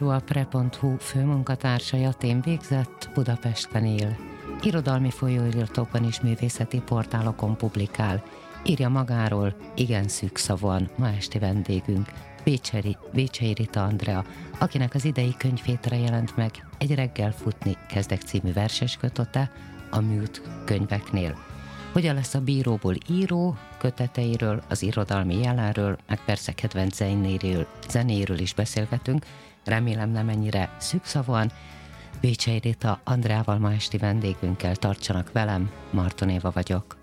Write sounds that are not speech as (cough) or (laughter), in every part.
író a pre.hu főmunkatársa Jatén végzett, Budapesten él. Irodalmi folyóiratokban és művészeti portálokon publikál. Írja magáról, igen szűkszavúan, ma esti vendégünk, Bécseri, Bécsei Rita Andrea, akinek az idei könyvétre jelent meg Egy reggel futni kezdek című verses kötote a műt könyveknél. Hogyan lesz a bíróból író, köteteiről, az irodalmi jelenről, meg persze kedvenc zenéről, zenéről is beszélgetünk. Remélem nem ennyire szűkszavúan. Bécsei Rita Andrával ma esti vendégünkkel tartsanak velem, Marton Éva vagyok.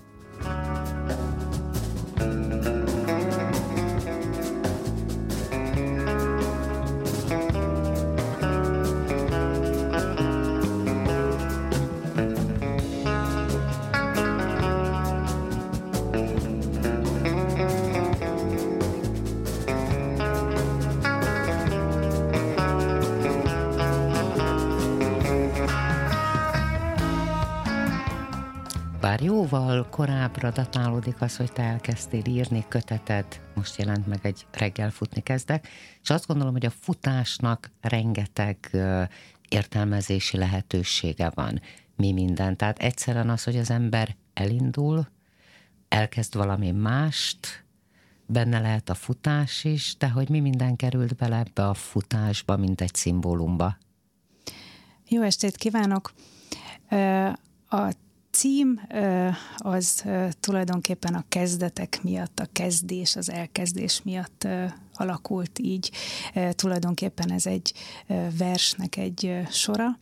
Bár jóval korábbra datálódik az, hogy te elkezdtél írni köteted, most jelent meg egy reggel futni kezdek, és azt gondolom, hogy a futásnak rengeteg értelmezési lehetősége van, mi minden. Tehát egyszerűen az, hogy az ember elindul, elkezd valami mást, benne lehet a futás is, de hogy mi minden került bele ebbe a futásba, mint egy szimbólumba. Jó estét kívánok! A cím az tulajdonképpen a kezdetek miatt, a kezdés, az elkezdés miatt alakult így. Tulajdonképpen ez egy versnek egy sora.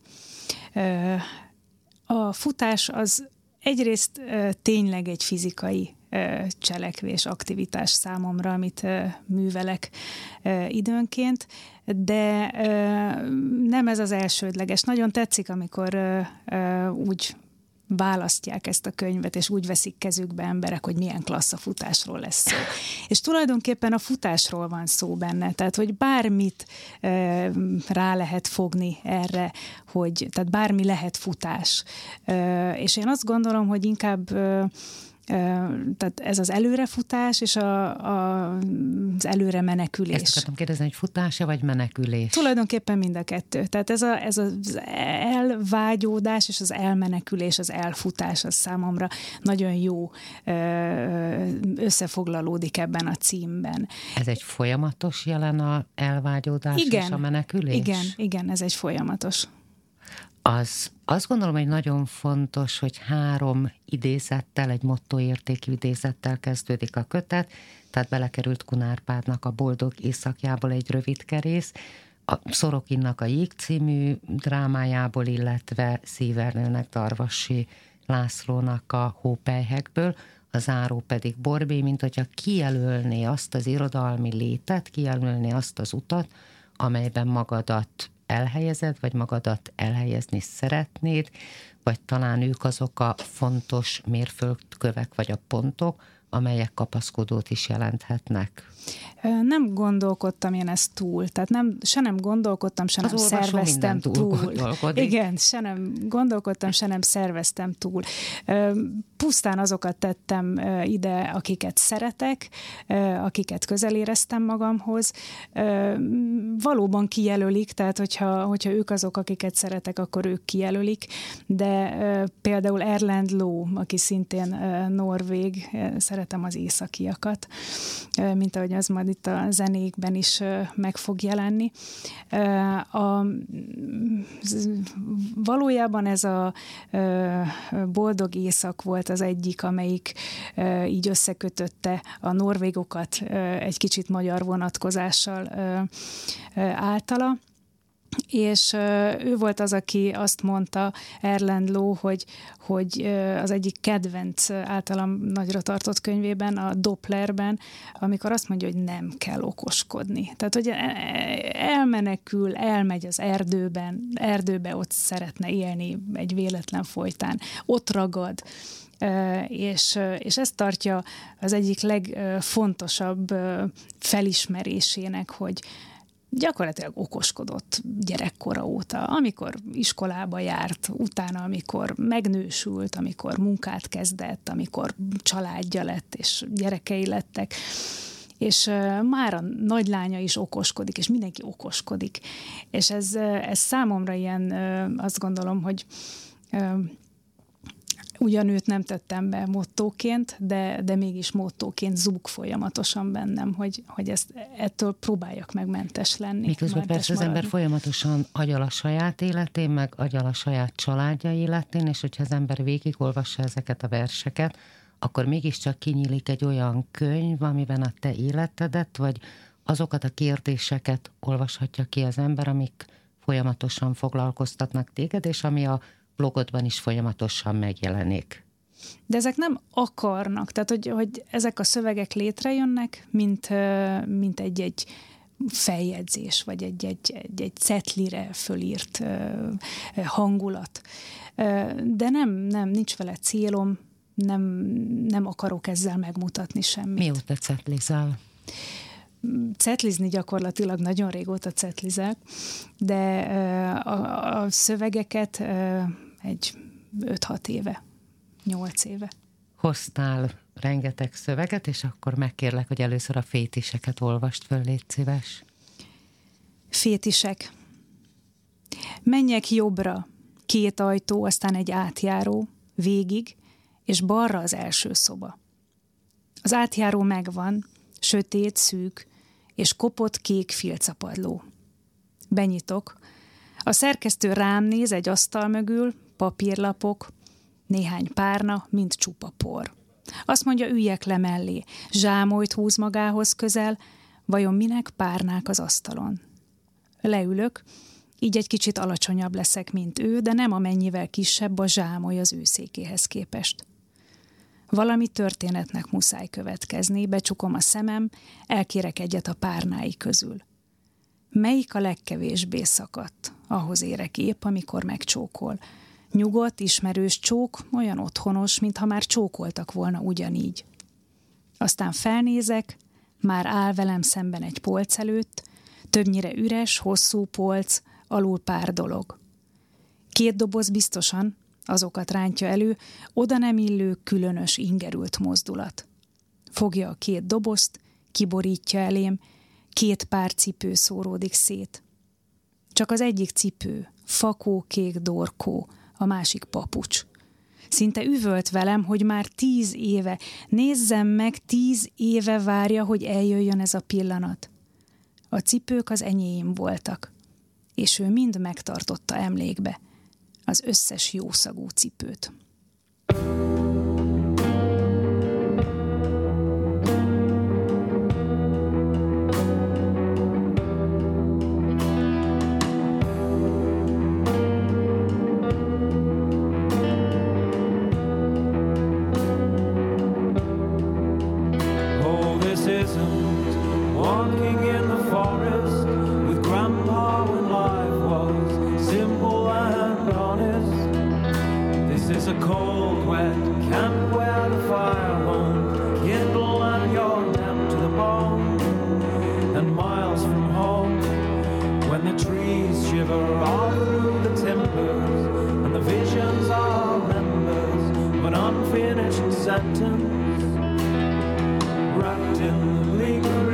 A futás az egyrészt tényleg egy fizikai cselekvés, aktivitás számomra, amit művelek időnként, de nem ez az elsődleges. Nagyon tetszik, amikor úgy választják ezt a könyvet, és úgy veszik kezükbe emberek, hogy milyen klassz a futásról lesz szó. (laughs) És tulajdonképpen a futásról van szó benne, tehát hogy bármit e, rá lehet fogni erre, hogy tehát bármi lehet futás. E, és én azt gondolom, hogy inkább e, tehát ez az előrefutás és a, a, az előre menekülés. Ezt akartam kérdezni, hogy futása vagy menekülés? Tulajdonképpen mind a kettő. Tehát ez, a, ez az elvágyódás és az elmenekülés, az elfutás az számomra nagyon jó összefoglalódik ebben a címben. Ez egy folyamatos jelen a elvágyódás igen, és a menekülés? Igen, igen, ez egy folyamatos az azt gondolom, hogy nagyon fontos, hogy három idézettel, egy mottoértékű idézettel kezdődik a kötet, tehát belekerült Kunárpádnak a Boldog éjszakjából egy rövid kerész, a Szorokinnak a Jég című drámájából, illetve Szívernőnek Darvasi Lászlónak a Hópelyhekből, a záró pedig Borbé, mint hogyha kijelölné azt az irodalmi létet, kijelölné azt az utat, amelyben magadat elhelyezed, vagy magadat elhelyezni szeretnéd, vagy talán ők azok a fontos mérföldkövek, vagy a pontok, amelyek kapaszkodót is jelenthetnek? Nem gondolkodtam én ezt túl, tehát nem, se nem gondolkodtam, se nem szerveztem túl. Igen, se nem gondolkodtam, se nem szerveztem túl. Pusztán azokat tettem ide, akiket szeretek, akiket közel éreztem magamhoz. Valóban kijelölik, tehát hogyha, hogyha ők azok, akiket szeretek, akkor ők kijelölik, de például Erland Ló, aki szintén norvég, szeretem az északiakat, mint ahogy az majd itt a zenékben is meg fog jelenni. A, valójában ez a boldog éjszak volt az egyik, amelyik így összekötötte a norvégokat egy kicsit magyar vonatkozással általa és ő volt az, aki azt mondta, Erland Low, hogy, hogy az egyik kedvenc általam nagyra tartott könyvében, a Dopplerben, amikor azt mondja, hogy nem kell okoskodni. Tehát, hogy e, e, elmenekül, elmegy az erdőben, erdőbe ott szeretne élni egy véletlen folytán, ott ragad, és, és ezt tartja az egyik legfontosabb felismerésének, hogy, gyakorlatilag okoskodott gyerekkora óta, amikor iskolába járt, utána, amikor megnősült, amikor munkát kezdett, amikor családja lett, és gyerekei lettek, és már a nagylánya is okoskodik, és mindenki okoskodik. És ez, ez számomra ilyen, azt gondolom, hogy Ugyan őt nem tettem be mottóként, de, de mégis mottóként zúg folyamatosan bennem, hogy, hogy ezt, ettől próbáljak meg mentes lenni. Miközben mentes persze maradni. az ember folyamatosan agyal a saját életén, meg agyal a saját családja életén, és hogyha az ember végigolvassa ezeket a verseket, akkor mégiscsak kinyílik egy olyan könyv, amiben a te életedet, vagy azokat a kérdéseket olvashatja ki az ember, amik folyamatosan foglalkoztatnak téged, és ami a blogodban is folyamatosan megjelenik. De ezek nem akarnak, tehát hogy, hogy ezek a szövegek létrejönnek, mint, mint egy-egy feljegyzés, vagy egy-egy egy, egy cetlire fölírt hangulat. De nem, nem, nincs vele célom, nem, nem akarok ezzel megmutatni semmit. Mióta cetlizál? cetlizni gyakorlatilag nagyon régóta cetlizek, de a, a szövegeket egy 5-6 éve, 8 éve. Hoztál rengeteg szöveget, és akkor megkérlek, hogy először a fétiseket olvast föl, légy szíves. Fétisek. Menjek jobbra, két ajtó, aztán egy átjáró, végig, és balra az első szoba. Az átjáró megvan, sötét, szűk, és kopott kék filcapadló. Benyitok. A szerkesztő rám néz egy asztal mögül, papírlapok, néhány párna, mind csupa por. Azt mondja, üljek le mellé, zsámolyt húz magához közel, vajon minek párnák az asztalon. Leülök, így egy kicsit alacsonyabb leszek, mint ő, de nem amennyivel kisebb a zsámoly az ő székéhez képest. Valami történetnek muszáj következni, becsukom a szemem, elkérek egyet a párnái közül. Melyik a legkevésbé szakadt? Ahhoz érek épp, amikor megcsókol. Nyugodt, ismerős csók, olyan otthonos, mintha már csókoltak volna ugyanígy. Aztán felnézek, már áll velem szemben egy polc előtt, többnyire üres, hosszú polc, alul pár dolog. Két doboz biztosan, azokat rántja elő, oda nem illő, különös, ingerült mozdulat. Fogja a két dobozt, kiborítja elém, két pár cipő szóródik szét. Csak az egyik cipő, fakó, kék dorkó, a másik papucs. Szinte üvölt velem, hogy már tíz éve, nézzem meg, tíz éve várja, hogy eljöjjön ez a pillanat. A cipők az enyém voltak, és ő mind megtartotta emlékbe az összes jószagú cipőt. Wrapped in the league.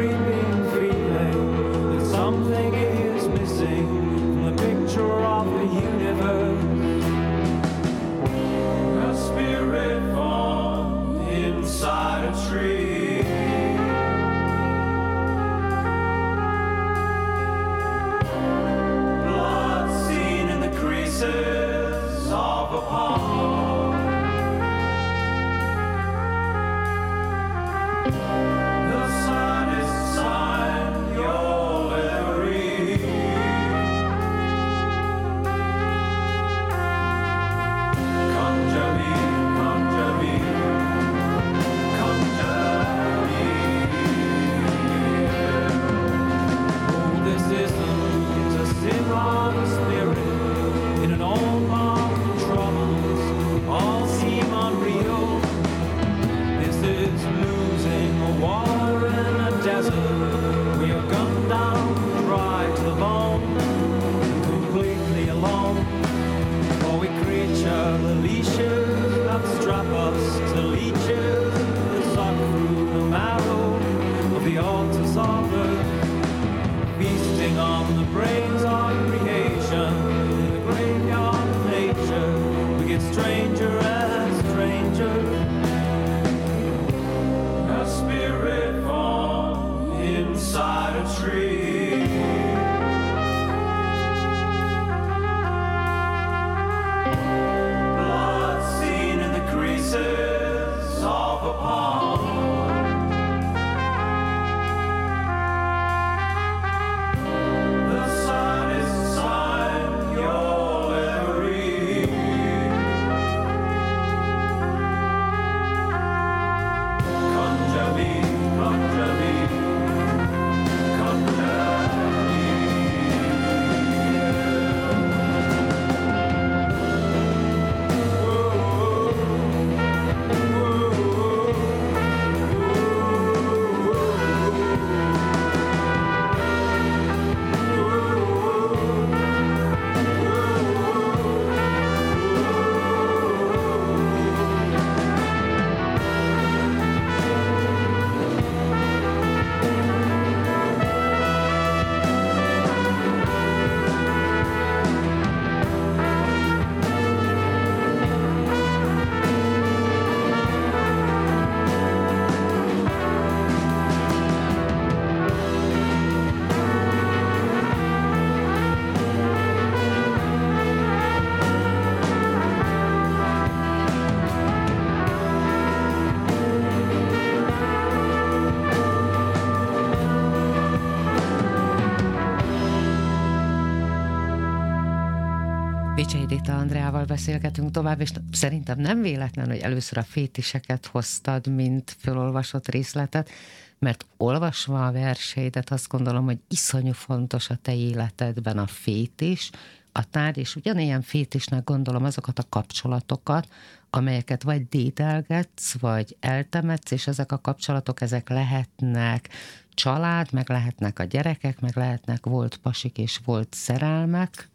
Pécsei Dita Andreával beszélgetünk tovább, és szerintem nem véletlen, hogy először a fétiseket hoztad, mint felolvasott részletet, mert olvasva a verseidet azt gondolom, hogy iszonyú fontos a te életedben a fétis, a tárgy, és ugyanilyen fétisnek gondolom azokat a kapcsolatokat, amelyeket vagy dédelgetsz, vagy eltemetsz, és ezek a kapcsolatok, ezek lehetnek család, meg lehetnek a gyerekek, meg lehetnek volt pasik és volt szerelmek,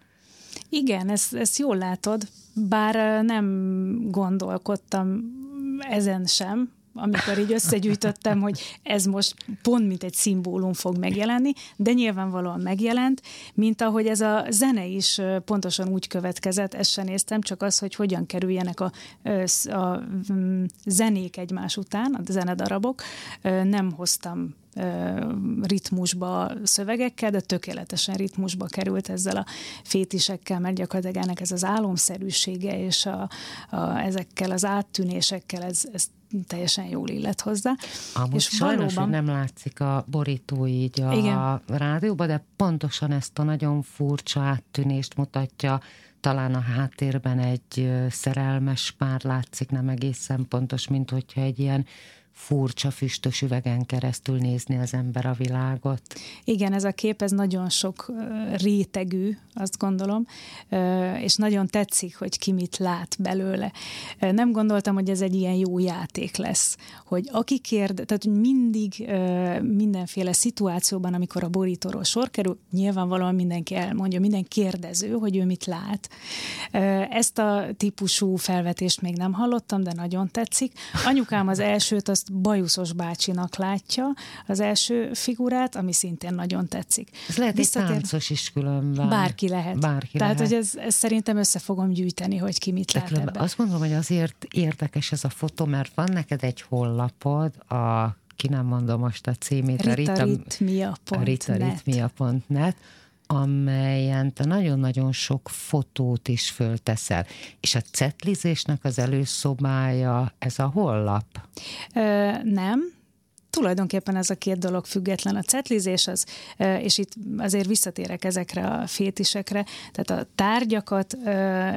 igen, ezt, ezt jól látod, bár nem gondolkodtam ezen sem, amikor így összegyűjtöttem, hogy ez most pont mint egy szimbólum fog megjelenni, de nyilvánvalóan megjelent, mint ahogy ez a zene is pontosan úgy következett, ezt sem néztem, csak az, hogy hogyan kerüljenek a, a mm, zenék egymás után, a zenedarabok, nem hoztam ritmusba szövegekkel, de tökéletesen ritmusba került ezzel a fétisekkel, mert gyakorlatilag ennek ez az álomszerűsége és a, a, ezekkel az áttűnésekkel ez, ez teljesen jól illet hozzá. Amúgy és sajnos, valóban... hogy nem látszik a borító így a Igen. rádióban, de pontosan ezt a nagyon furcsa áttűnést mutatja talán a háttérben egy szerelmes pár látszik, nem egészen pontos, mint hogyha egy ilyen furcsa füstös üvegen keresztül nézni az ember a világot. Igen, ez a kép, ez nagyon sok rétegű, azt gondolom, és nagyon tetszik, hogy ki mit lát belőle. Nem gondoltam, hogy ez egy ilyen jó játék lesz, hogy aki kérd, tehát mindig mindenféle szituációban, amikor a borítóról sor kerül, nyilvánvalóan mindenki elmondja, minden kérdező, hogy ő mit lát. Ezt a típusú felvetést még nem hallottam, de nagyon tetszik. Anyukám az elsőt azt bajuszos bácsinak látja, az első figurát, ami szintén nagyon tetszik. Ez lehet Visszatér... egy táncos is különben. Bárki lehet. Bárki Tehát, lehet. hogy ez, ez szerintem össze fogom gyűjteni, hogy ki mit lát ebben. Azt mondom, hogy azért érdekes ez a fotó, mert van neked egy hollapod, a ki nem mondom most a címét, a ritaritmia.net, amelyen te nagyon-nagyon sok fotót is fölteszel. És a cetlizésnek az előszobája, ez a hollap? Ö, nem, tulajdonképpen ez a két dolog független. A cetlizés az, és itt azért visszatérek ezekre a fétisekre, tehát a tárgyakat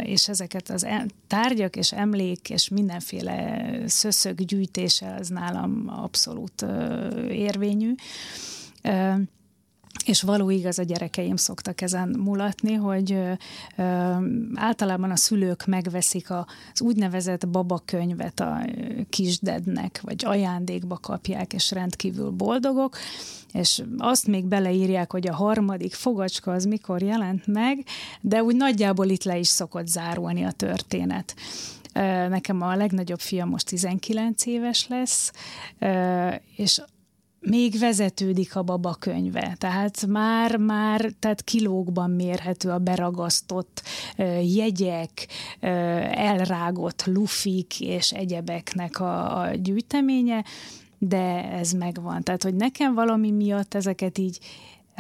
és ezeket az tárgyak és emlék és mindenféle szöszög gyűjtése az nálam abszolút érvényű. És való igaz, a gyerekeim szoktak ezen mulatni, hogy ö, általában a szülők megveszik az úgynevezett babakönyvet a kisdednek, vagy ajándékba kapják, és rendkívül boldogok, és azt még beleírják, hogy a harmadik fogacska az mikor jelent meg, de úgy nagyjából itt le is szokott zárulni a történet. Nekem a legnagyobb fia most 19 éves lesz, és még vezetődik a baba könyve, tehát már, már tehát kilókban mérhető a beragasztott jegyek, elrágott lufik és egyebeknek a, a gyűjteménye, de ez megvan. Tehát, hogy nekem valami miatt ezeket így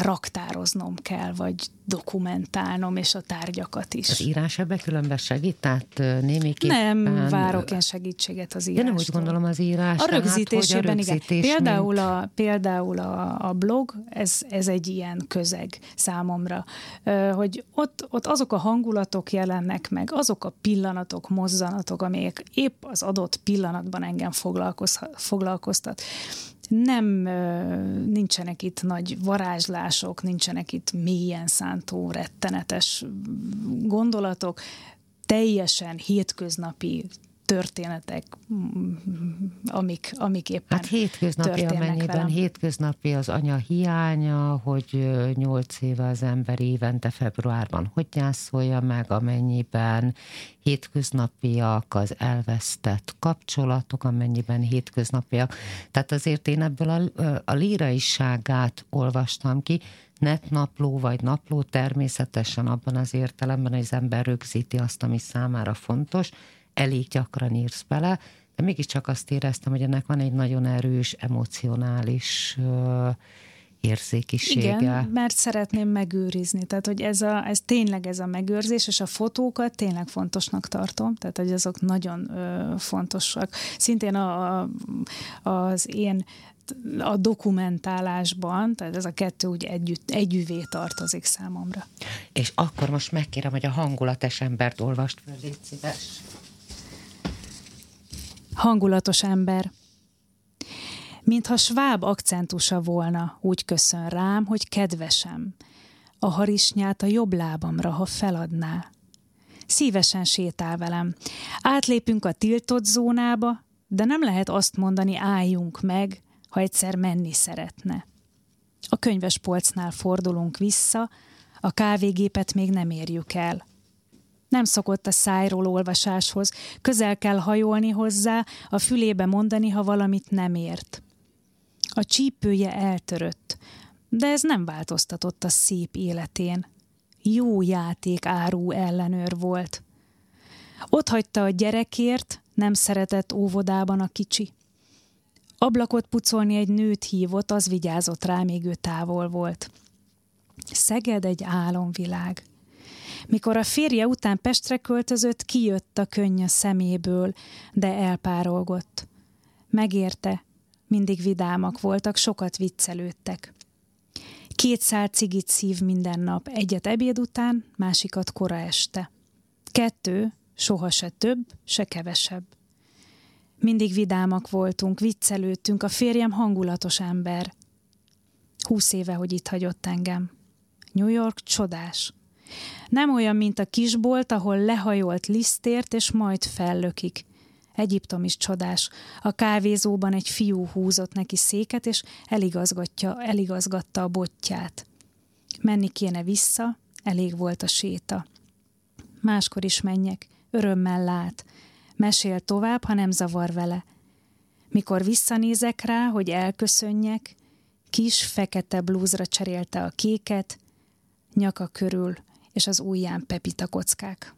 raktároznom kell, vagy dokumentálnom, és a tárgyakat is. Az írás ebbe különben segít? Tehát némiképpen... Nem várok én segítséget az írástól. Én nem úgy gondolom az írás. A rögzítésében, hát, a igen. Például, a, például a, a blog, ez, ez egy ilyen közeg számomra, hogy ott, ott azok a hangulatok jelennek meg, azok a pillanatok, mozzanatok, amelyek épp az adott pillanatban engem foglalkoztat nem nincsenek itt nagy varázslások, nincsenek itt mélyen szántó, rettenetes gondolatok, teljesen hétköznapi történetek, amik, amik éppen Hát hétköznapi, amennyiben velem. hétköznapi az anya hiánya, hogy nyolc éve az ember évente februárban hogy gyászolja meg, amennyiben hétköznapiak az elvesztett kapcsolatok, amennyiben hétköznapiak. Tehát azért én ebből a, a líraiságát olvastam ki, netnapló vagy napló természetesen abban az értelemben, hogy az ember rögzíti azt, ami számára fontos, elég gyakran írsz bele, de mégiscsak azt éreztem, hogy ennek van egy nagyon erős, emocionális érzékisége. Igen, mert szeretném megőrizni. Tehát, hogy ez, a, ez tényleg ez a megőrzés, és a fotókat tényleg fontosnak tartom, tehát, hogy azok nagyon ö, fontosak. Szintén a, a, az én a dokumentálásban, tehát ez a kettő úgy együtt, együvé tartozik számomra. És akkor most megkérem, hogy a hangulatos embert olvast föl, légy szíves. Hangulatos ember. Mintha sváb akcentusa volna, úgy köszön rám, hogy kedvesem. A harisnyát a jobb lábamra, ha feladná. Szívesen sétál velem. Átlépünk a tiltott zónába, de nem lehet azt mondani, álljunk meg, ha egyszer menni szeretne. A könyves polcnál fordulunk vissza, a kávégépet még nem érjük el. Nem szokott a szájról olvasáshoz, közel kell hajolni hozzá, a fülébe mondani, ha valamit nem ért. A csípője eltörött, de ez nem változtatott a szép életén. Jó játék árú ellenőr volt. Ott hagyta a gyerekért, nem szeretett óvodában a kicsi. Ablakot pucolni egy nőt hívott, az vigyázott rá, még ő távol volt. Szeged egy álomvilág. Mikor a férje után Pestre költözött, kijött a könny a szeméből, de elpárolgott. Megérte, mindig vidámak voltak, sokat viccelődtek. Két szál cigit szív minden nap, egyet ebéd után, másikat kora este. Kettő, soha se több, se kevesebb. Mindig vidámak voltunk, viccelődtünk, a férjem hangulatos ember. Húsz éve, hogy itt hagyott engem. New York csodás. Nem olyan, mint a kisbolt, ahol lehajolt lisztért, és majd fellökik. Egyiptom is csodás. A kávézóban egy fiú húzott neki széket, és eligazgatja, eligazgatta a botját. Menni kéne vissza, elég volt a séta. Máskor is menjek, örömmel lát. Mesél tovább, ha nem zavar vele. Mikor visszanézek rá, hogy elköszönjek, kis fekete blúzra cserélte a kéket, nyaka körül és az ujján pepita kockák.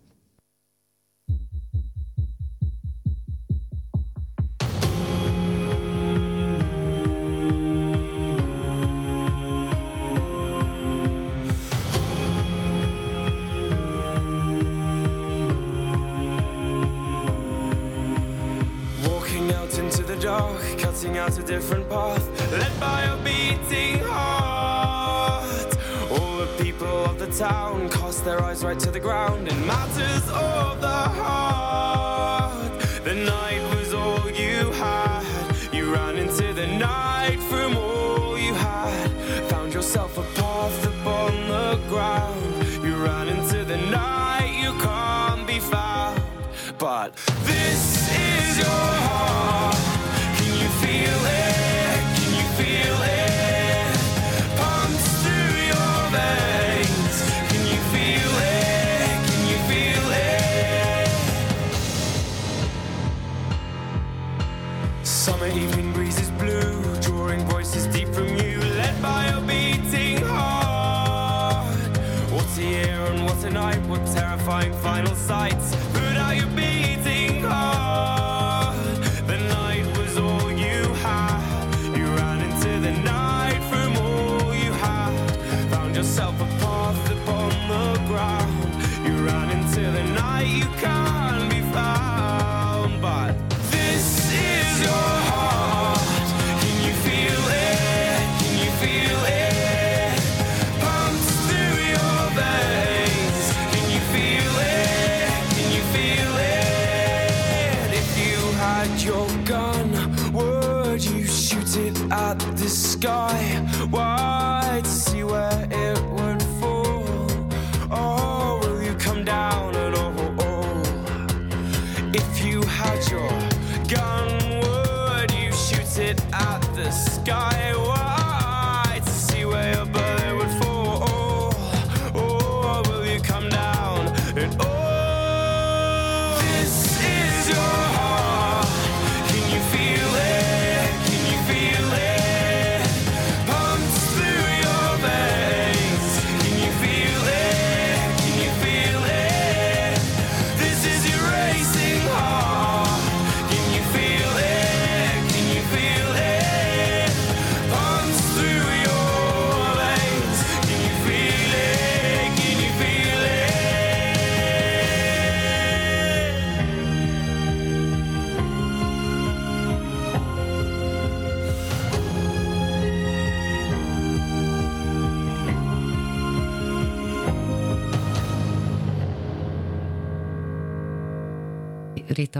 dark, cutting out a different path, led by a beating heart. All the people of the town their eyes right to the ground in matters of the heart. The night was all you had, you ran into the night from all you had. Found yourself a path upon the ground, you ran into the night, you can't be found. But this is your heart.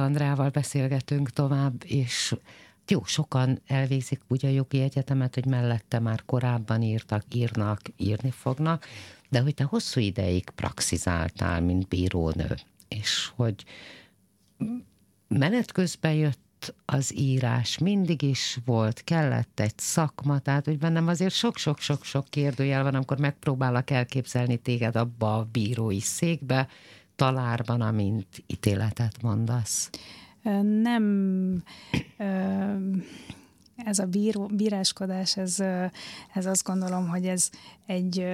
Andrával beszélgetünk tovább, és jó, sokan elvégzik úgy a jogi egyetemet, hogy mellette már korábban írtak, írnak, írni fognak, de hogy te hosszú ideig praxizáltál, mint bírónő, és hogy menet közben jött az írás, mindig is volt, kellett egy szakma, tehát hogy bennem azért sok-sok-sok-sok kérdőjel van, amikor megpróbálok elképzelni téged abba a bírói székbe, talárban, amint ítéletet mondasz. Nem ez a bíró, bíráskodás, ez, ez azt gondolom, hogy ez egy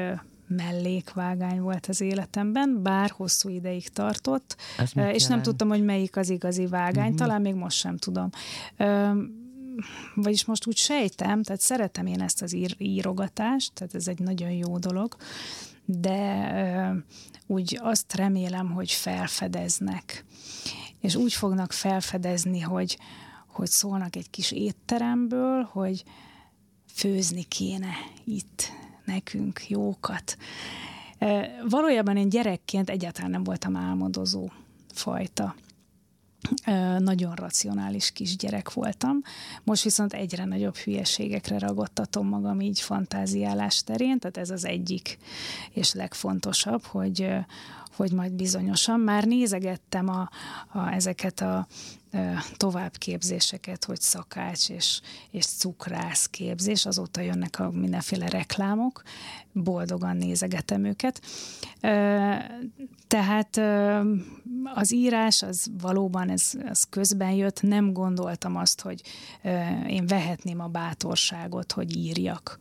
mellékvágány volt az életemben, bár hosszú ideig tartott, és nem jelent? tudtam, hogy melyik az igazi vágány, uh-huh. talán még most sem tudom. Vagyis most úgy sejtem, tehát szeretem én ezt az ír, írogatást, tehát ez egy nagyon jó dolog, de úgy azt remélem, hogy felfedeznek. És úgy fognak felfedezni, hogy, hogy szólnak egy kis étteremből, hogy főzni kéne itt nekünk jókat. Valójában én gyerekként egyáltalán nem voltam álmodozó fajta. Nagyon racionális kisgyerek voltam. Most viszont egyre nagyobb hülyeségekre ragadtatom magam így fantáziálás terén, tehát ez az egyik és legfontosabb, hogy, hogy majd bizonyosan már nézegettem a, a, ezeket a továbbképzéseket, hogy szakács és, és cukrász képzés, azóta jönnek a mindenféle reklámok, boldogan nézegetem őket. Tehát az írás az valóban ez, az közben jött, nem gondoltam azt, hogy én vehetném a bátorságot, hogy írjak.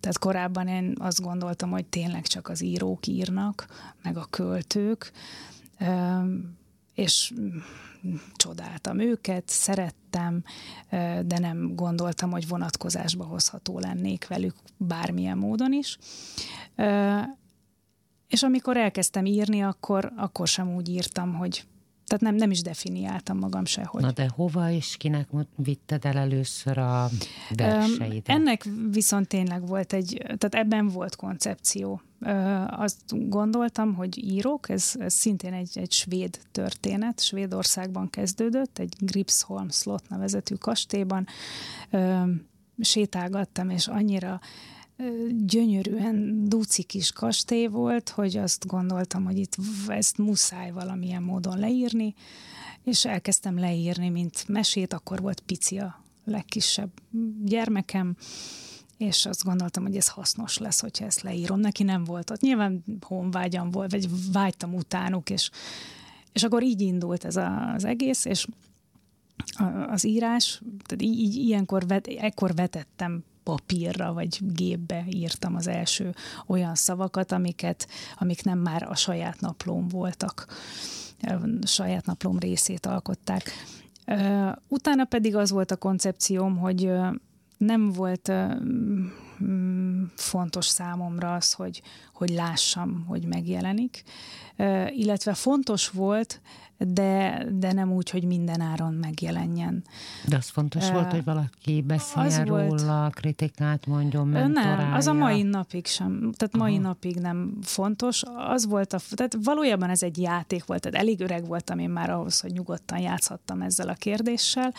Tehát korábban én azt gondoltam, hogy tényleg csak az írók írnak, meg a költők, és csodáltam őket, szerettem, de nem gondoltam, hogy vonatkozásba hozható lennék velük bármilyen módon is. És amikor elkezdtem írni, akkor, akkor sem úgy írtam, hogy tehát nem, nem is definiáltam magam sehogy. Na de hova és kinek vitted el először a verseidet? Ennek viszont tényleg volt egy, tehát ebben volt koncepció. Azt gondoltam, hogy írok, ez, ez szintén egy, egy svéd történet, Svédországban kezdődött, egy Gripsholm Slot nevezetű kastélyban. Sétálgattam, és annyira gyönyörűen duci kis kastély volt, hogy azt gondoltam, hogy itt ezt muszáj valamilyen módon leírni, és elkezdtem leírni, mint mesét, akkor volt pici a legkisebb gyermekem, és azt gondoltam, hogy ez hasznos lesz, hogyha ezt leírom. Neki nem volt ott. Nyilván honvágyam volt, vagy vágytam utánuk, és, és akkor így indult ez a, az egész, és az írás, tehát így ilyenkor vet, ekkor vetettem papírra vagy gépbe írtam az első olyan szavakat, amiket, amik nem már a saját naplóm voltak, a saját naplóm részét alkották. Utána pedig az volt a koncepcióm, hogy nem volt mm, fontos számomra az, hogy, hogy lássam, hogy megjelenik. Illetve fontos volt, de, de nem úgy, hogy minden áron megjelenjen. De az fontos uh, volt, hogy valaki beszéljen róla, volt, kritikát mondjon, mentorálja. Nem, az a mai napig sem, tehát mai Aha. napig nem fontos. Az volt a, tehát valójában ez egy játék volt, tehát elég öreg voltam én már ahhoz, hogy nyugodtan játszhattam ezzel a kérdéssel,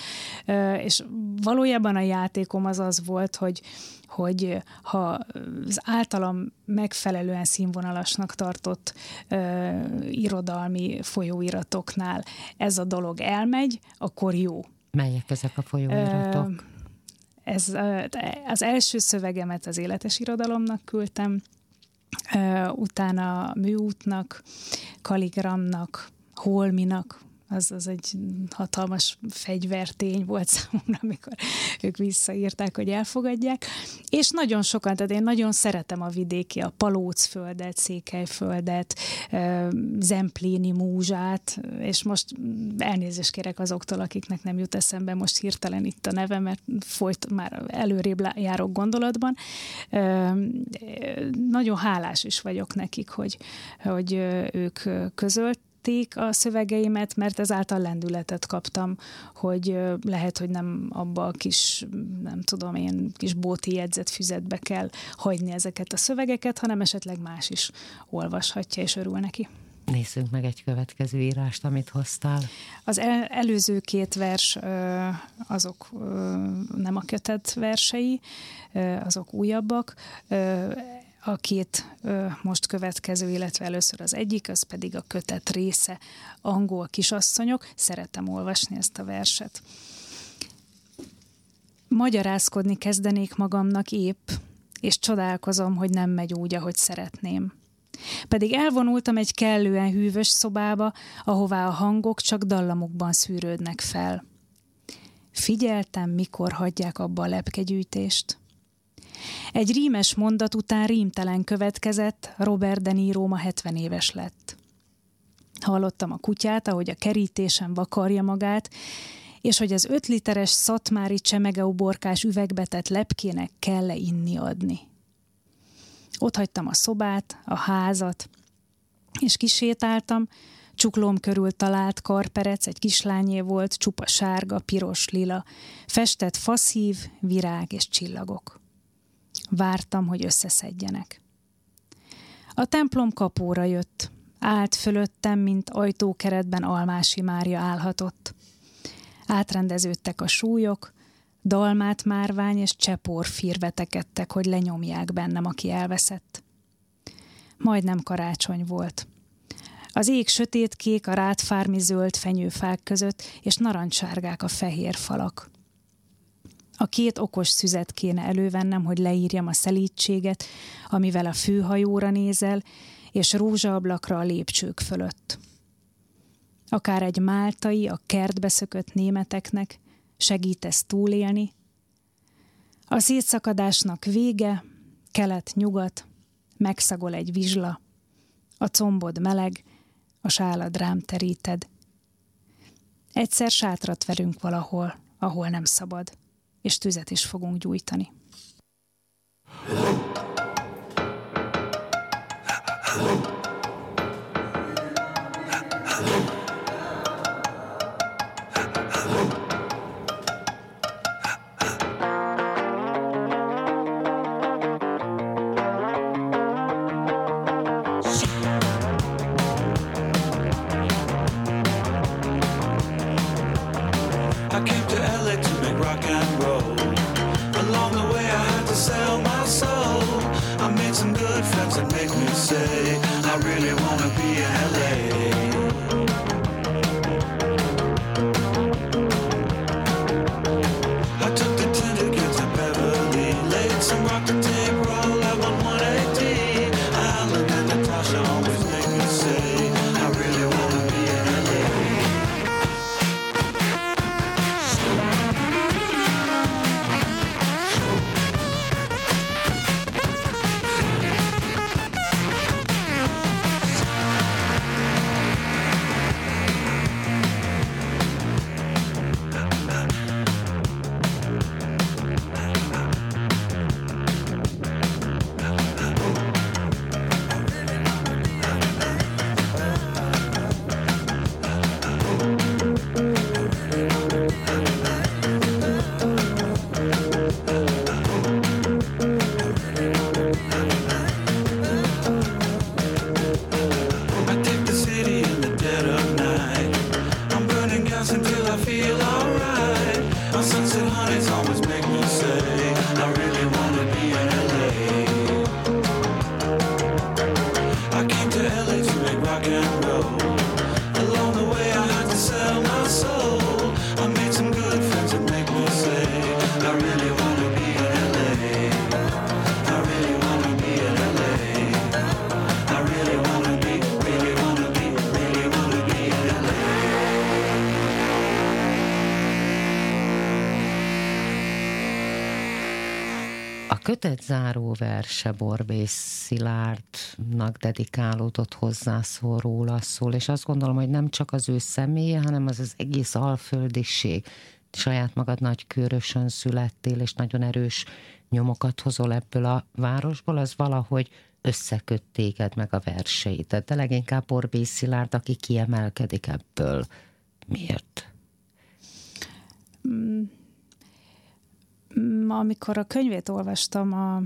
és valójában a játékom az az volt, hogy hogy ha az általam megfelelően színvonalasnak tartott ö, irodalmi folyóiratoknál ez a dolog elmegy, akkor jó. Melyek ezek a folyóiratok? Ö, ez az első szövegemet az életes irodalomnak küldtem, utána műútnak, kaligramnak, holminak, az, az egy hatalmas fegyvertény volt (laughs) számomra, amikor ők visszaírták, hogy elfogadják. És nagyon sokan, tehát én nagyon szeretem a vidéki, a Palócföldet, Székelyföldet, Zempléni múzsát, és most elnézést kérek azoktól, akiknek nem jut eszembe most hirtelen itt a neve, mert folyt már előrébb járok gondolatban. Nagyon hálás is vagyok nekik, hogy, hogy ők közölt szerették a szövegeimet, mert ezáltal lendületet kaptam, hogy lehet, hogy nem abba a kis, nem tudom én, kis bóti jegyzett füzetbe kell hagyni ezeket a szövegeket, hanem esetleg más is olvashatja és örül neki. Nézzünk meg egy következő írást, amit hoztál. Az el, előző két vers, azok nem a kötet versei, azok újabbak a két ö, most következő, illetve először az egyik, az pedig a kötet része, angol kisasszonyok. Szeretem olvasni ezt a verset. Magyarázkodni kezdenék magamnak épp, és csodálkozom, hogy nem megy úgy, ahogy szeretném. Pedig elvonultam egy kellően hűvös szobába, ahová a hangok csak dallamokban szűrődnek fel. Figyeltem, mikor hagyják abba a lepkegyűjtést. Egy rímes mondat után rímtelen következett, Robert De Niro ma 70 éves lett. Hallottam a kutyát, ahogy a kerítésen vakarja magát, és hogy az öt literes szatmári csemegeuborkás üvegbetett lepkének kell-e inni adni. Ott hagytam a szobát, a házat, és kisétáltam, csuklóm körül talált karperec egy kislányé volt, csupa sárga, piros, lila, festett faszív, virág és csillagok. Vártam, hogy összeszedjenek. A templom kapóra jött. Állt fölöttem, mint ajtókeretben Almási Mária állhatott. Átrendeződtek a súlyok, dalmát márvány és csepor firvetekedtek, hogy lenyomják bennem, aki elveszett. Majdnem karácsony volt. Az ég sötétkék a rátfármi zöld fenyőfák között, és narancsárgák a fehér falak. A két okos szüzet kéne elővennem, hogy leírjam a szelítséget, amivel a főhajóra nézel, és rózsaablakra a lépcsők fölött. Akár egy máltai, a kertbe szökött németeknek segítesz túlélni. A szétszakadásnak vége, kelet-nyugat, megszagol egy vizsla, a combod meleg, a sálad rám teríted. Egyszer sátrat verünk valahol, ahol nem szabad és tüzet is fogunk gyújtani. Hello. kötet záró verse Borbész Szilárdnak dedikálódott hozzászól róla szól, és azt gondolom, hogy nem csak az ő személye, hanem az az egész alföldiség. Saját magad nagy körösön születtél, és nagyon erős nyomokat hozol ebből a városból, az valahogy összeköt téged meg a verseit. De leginkább Borbész Szilárd, aki kiemelkedik ebből. Miért? Mm amikor a könyvét olvastam, a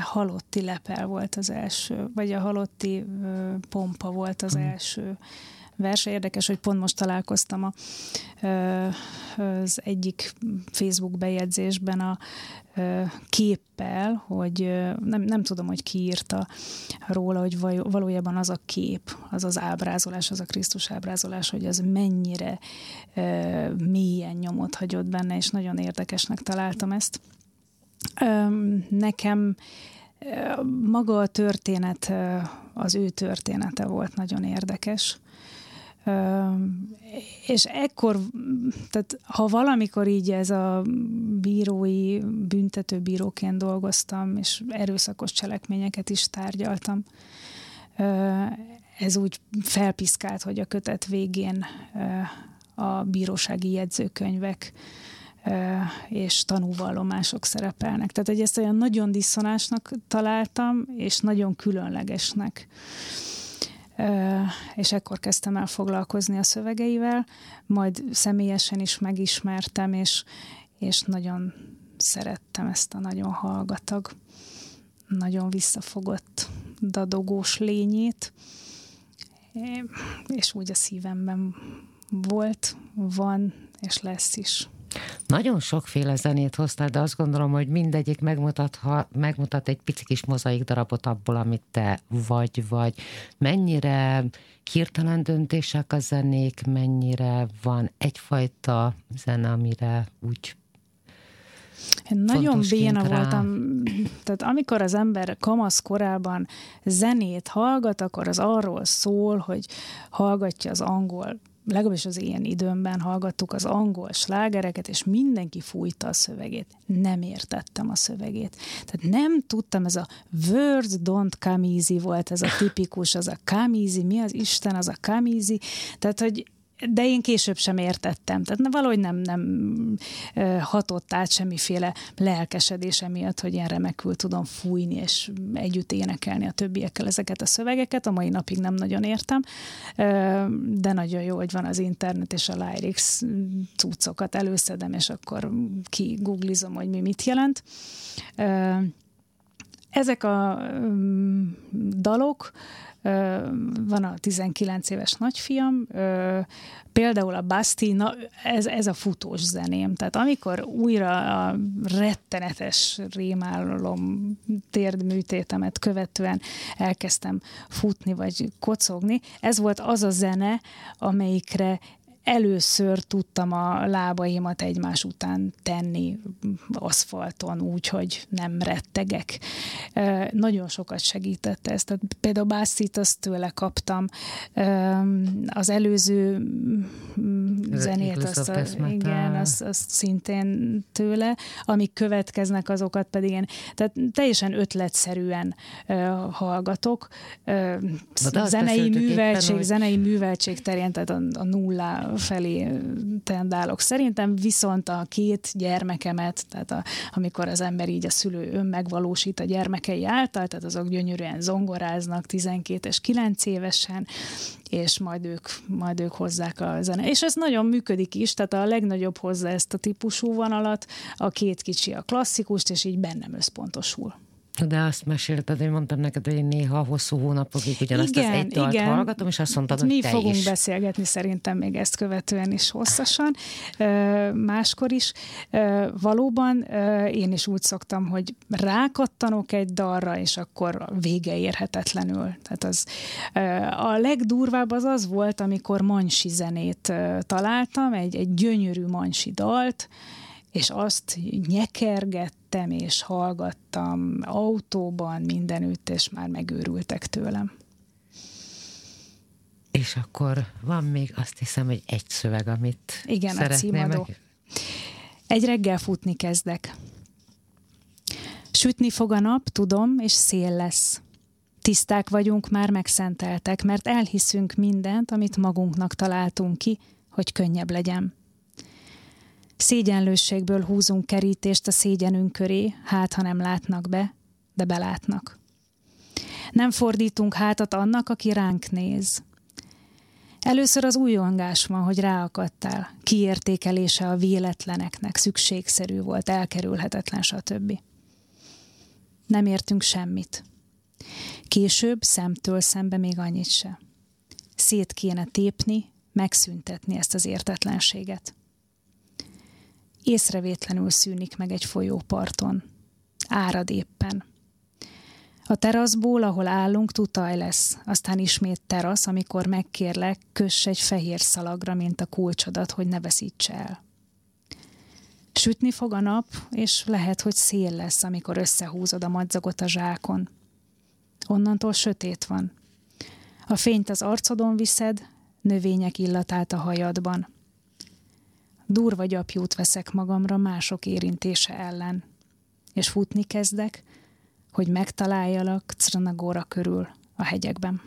halotti lepel volt az első, vagy a halotti pompa volt az első verse. Érdekes, hogy pont most találkoztam a, az egyik Facebook bejegyzésben a képpel, hogy nem, nem tudom, hogy ki írta róla, hogy valójában az a kép, az az ábrázolás, az a Krisztus ábrázolás, hogy az mennyire mélyen nyomot hagyott benne, és nagyon érdekesnek találtam ezt. Nekem maga a történet, az ő története volt nagyon érdekes és ekkor, tehát ha valamikor így ez a bírói, büntető bíróként dolgoztam, és erőszakos cselekményeket is tárgyaltam, ez úgy felpiszkált, hogy a kötet végén a bírósági jegyzőkönyvek és tanúvallomások szerepelnek. Tehát, hogy ezt olyan nagyon diszonásnak találtam, és nagyon különlegesnek és ekkor kezdtem el foglalkozni a szövegeivel, majd személyesen is megismertem, és, és nagyon szerettem ezt a nagyon hallgatag, nagyon visszafogott, dadogós lényét, és úgy a szívemben volt, van, és lesz is. Nagyon sokféle zenét hoztál, de azt gondolom, hogy mindegyik megmutat, ha, megmutat egy pici kis mozaik darabot abból, amit te vagy, vagy mennyire hirtelen döntések a zenék, mennyire van egyfajta zene, amire úgy én nagyon béna rá. voltam, tehát amikor az ember kamasz korában zenét hallgat, akkor az arról szól, hogy hallgatja az angol legalábbis az ilyen időmben hallgattuk az angol slágereket, és mindenki fújta a szövegét. Nem értettem a szövegét. Tehát nem tudtam, ez a words don't come easy volt, ez a tipikus, az a come easy, mi az Isten, az a come easy. Tehát, hogy de én később sem értettem. Tehát valahogy nem, nem hatott át semmiféle lelkesedése miatt, hogy ilyen remekül tudom fújni és együtt énekelni a többiekkel ezeket a szövegeket. A mai napig nem nagyon értem, de nagyon jó, hogy van az internet és a Lyrics cuccokat előszedem, és akkor ki googlizom, hogy mi mit jelent. Ezek a dalok, van a 19 éves nagyfiam, például a Basti, na, ez, ez a futós zeném. Tehát amikor újra a rettenetes rémálom térdműtétemet követően elkezdtem futni vagy kocogni, ez volt az a zene, amelyikre először tudtam a lábaimat egymás után tenni aszfalton úgy, hogy nem rettegek. Nagyon sokat segített ez. Tehát például Bászit azt tőle kaptam. Az előző zenét, azt, a, igen, azt, azt szintén tőle. Amik következnek, azokat pedig én tehát teljesen ötletszerűen hallgatok. zenei műveltség, éppen, hogy... zenei műveltség terén, tehát a, a nullá felé tendálok. Szerintem viszont a két gyermekemet, tehát a, amikor az ember így a szülő önmegvalósít a gyermekei által, tehát azok gyönyörűen zongoráznak 12 és 9 évesen, és majd ők, majd ők hozzák a zene. És ez nagyon működik is, tehát a legnagyobb hozza ezt a típusú vonalat, a két kicsi a klasszikust, és így bennem összpontosul. De azt mesélted, hogy mondtam neked, hogy én néha hosszú hónapokig ugyanazt igen, az egy dalt igen. hallgatom, és azt mondtad, hogy Mi te fogunk is. beszélgetni szerintem még ezt követően is hosszasan, máskor is. Valóban én is úgy szoktam, hogy rákattanok egy dalra, és akkor vége érhetetlenül. Tehát az, a legdurvább az az volt, amikor mansi zenét találtam, egy, egy gyönyörű mansi dalt, és azt nyekergettem és hallgattam autóban mindenütt, és már megőrültek tőlem. És akkor van még azt hiszem, hogy egy szöveg, amit Igen, a címadó. Meg... Egy reggel futni kezdek. Sütni fog a nap, tudom, és szél lesz. Tiszták vagyunk, már megszenteltek, mert elhiszünk mindent, amit magunknak találtunk ki, hogy könnyebb legyen. Szégyenlősségből húzunk kerítést a szégyenünk köré, hát ha nem látnak be, de belátnak. Nem fordítunk hátat annak, aki ránk néz. Először az újongás van, hogy ráakadtál, kiértékelése a véletleneknek szükségszerű volt, elkerülhetetlen, stb. Nem értünk semmit. Később szemtől szembe még annyit se. Szét kéne tépni, megszüntetni ezt az értetlenséget. Észrevétlenül szűnik meg egy folyóparton. Árad éppen. A teraszból, ahol állunk, tutaj lesz. Aztán ismét terasz, amikor megkérlek, köss egy fehér szalagra, mint a kulcsodat, hogy ne veszítse el. Sütni fog a nap, és lehet, hogy szél lesz, amikor összehúzod a madzagot a zsákon. Onnantól sötét van. A fényt az arcodon viszed, növények illatát a hajadban. Durva gyapjút veszek magamra mások érintése ellen, és futni kezdek, hogy megtaláljalak Crnagóra körül a hegyekben.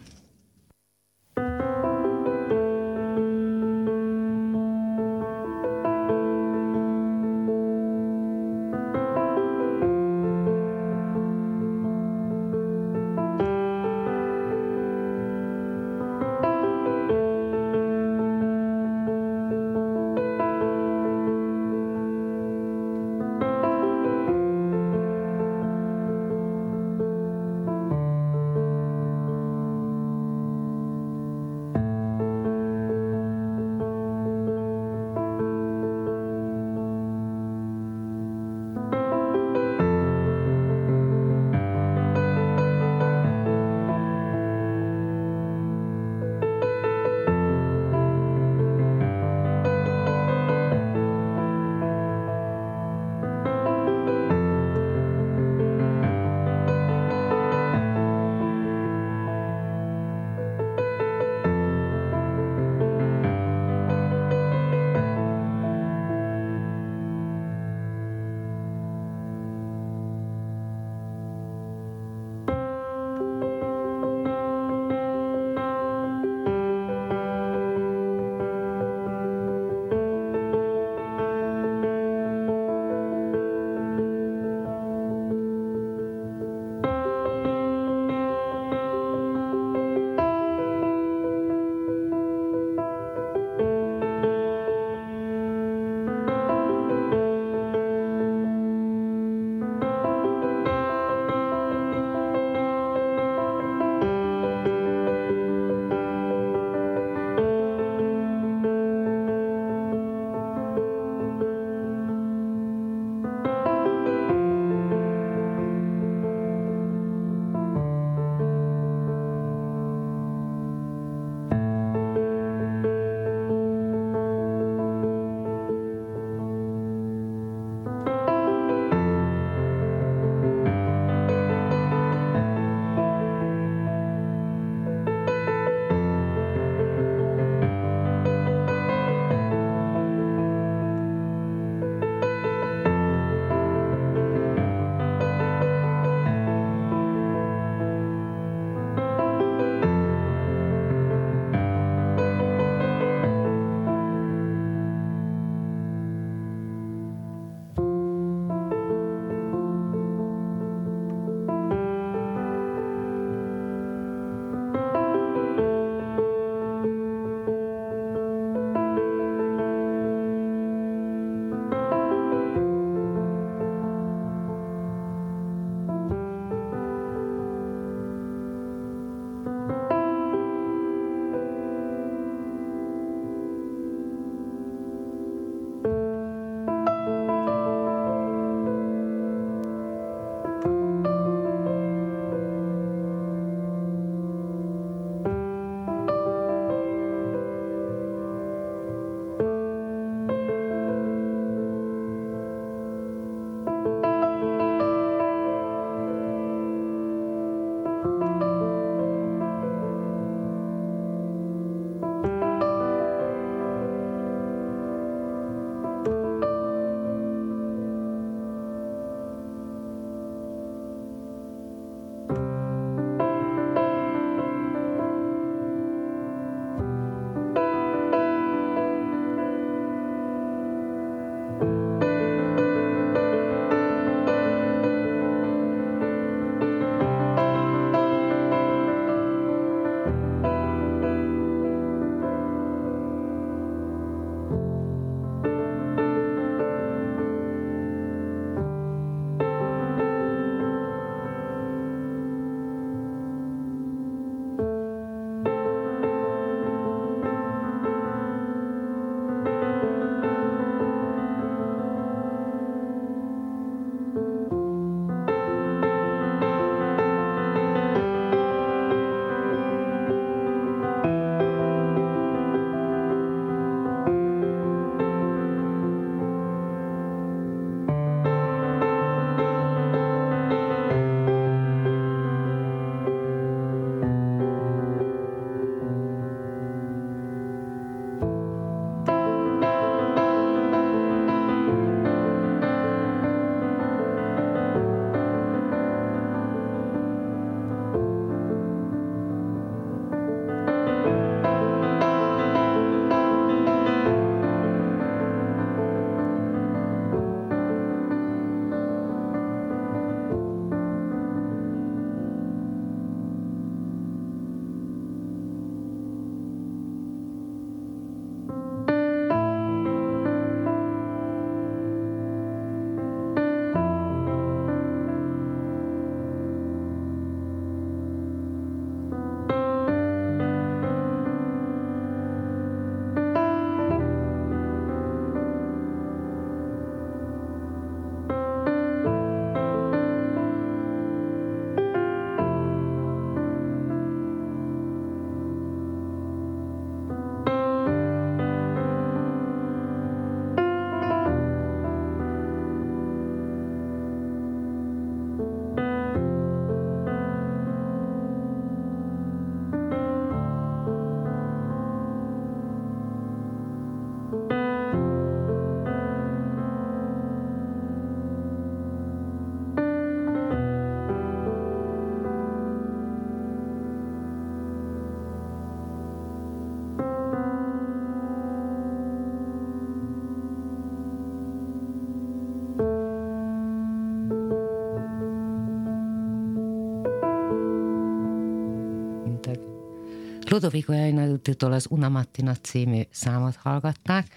Ludovico Einauditól az Una Mattina című számot hallgatták,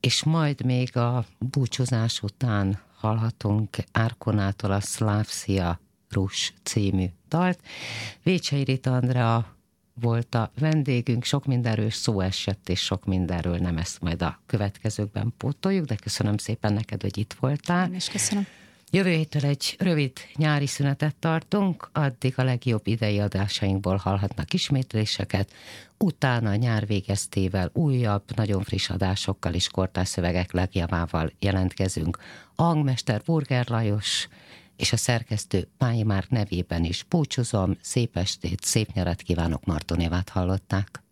és majd még a búcsúzás után hallhatunk Árkonától a Szlávszia Rus című dalt. Vécsei Rita Andrea volt a vendégünk, sok mindenről szó esett, és sok mindenről nem ezt majd a következőkben pótoljuk, de köszönöm szépen neked, hogy itt voltál. Én is köszönöm. Jövő héttől egy rövid nyári szünetet tartunk, addig a legjobb idei adásainkból hallhatnak ismétléseket, utána nyár végeztével újabb, nagyon friss adásokkal és kortás szövegek legjavával jelentkezünk. A hangmester Burger Lajos és a szerkesztő Pályi Márk nevében is búcsúzom, szép estét, szép nyarat kívánok, Martonévát hallották.